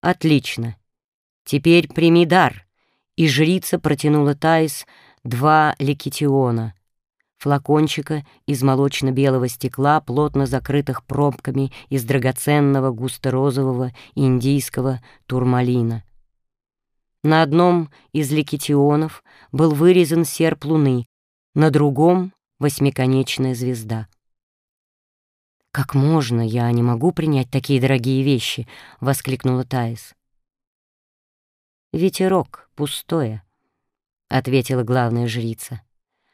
Отлично. Теперь прими дар. И жрица протянула Таис два ликетиона, флакончика из молочно-белого стекла, плотно закрытых пробками из драгоценного густо-розового индийского турмалина. На одном из ликетионов был вырезан серп луны, на другом — восьмиконечная звезда. «Как можно? Я не могу принять такие дорогие вещи!» — воскликнула Таис. «Ветерок, пустое», — ответила главная жрица.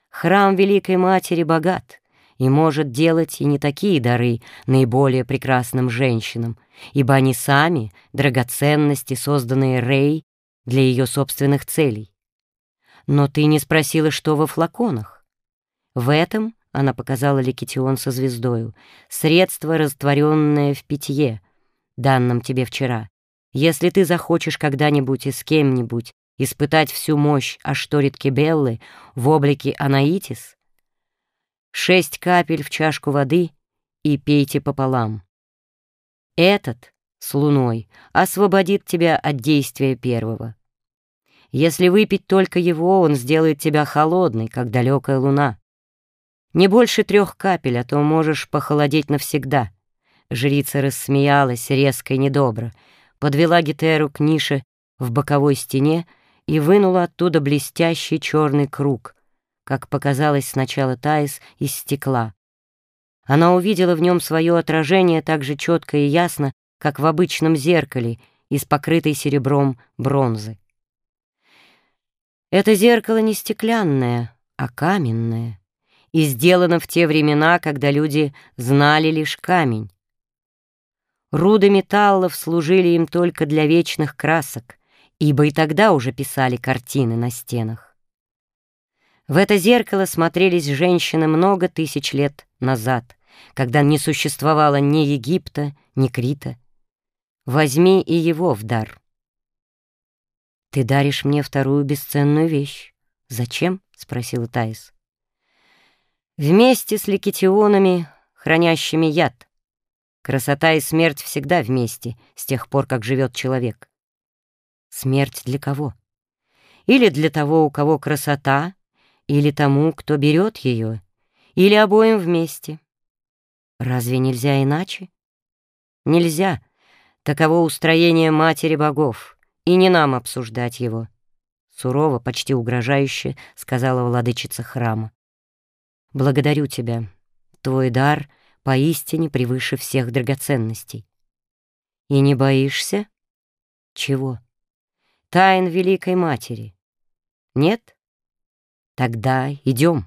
«Храм Великой Матери богат и может делать и не такие дары наиболее прекрасным женщинам, ибо они сами — драгоценности, созданные Рей для ее собственных целей. Но ты не спросила, что во флаконах. В этом, — она показала ликетион со звездою, — средство, растворенное в питье, данном тебе вчера. Если ты захочешь когда-нибудь и с кем-нибудь испытать всю мощь Ашторит Кибеллы в облике Анаитис, шесть капель в чашку воды и пейте пополам. Этот с луной освободит тебя от действия первого. Если выпить только его, он сделает тебя холодной, как далекая луна. Не больше трех капель, а то можешь похолодеть навсегда. Жрица рассмеялась резко и недобро, подвела Гетеру к нише в боковой стене и вынула оттуда блестящий черный круг, как показалось сначала Таис из стекла. Она увидела в нем свое отражение так же четко и ясно, как в обычном зеркале из покрытой серебром бронзы. Это зеркало не стеклянное, а каменное, и сделано в те времена, когда люди знали лишь камень. Руды металлов служили им только для вечных красок, ибо и тогда уже писали картины на стенах. В это зеркало смотрелись женщины много тысяч лет назад, когда не существовало ни Египта, ни Крита, Возьми и его в дар. Ты даришь мне вторую бесценную вещь. Зачем? — спросила Таис. Вместе с ликетионами, хранящими яд. Красота и смерть всегда вместе, с тех пор, как живет человек. Смерть для кого? Или для того, у кого красота, или тому, кто берет ее, или обоим вместе. Разве нельзя иначе? Нельзя, Таково устроение матери богов, и не нам обсуждать его. Сурово, почти угрожающе, сказала владычица храма. Благодарю тебя. Твой дар поистине превыше всех драгоценностей. И не боишься? Чего? Тайн Великой Матери. Нет? Тогда идем.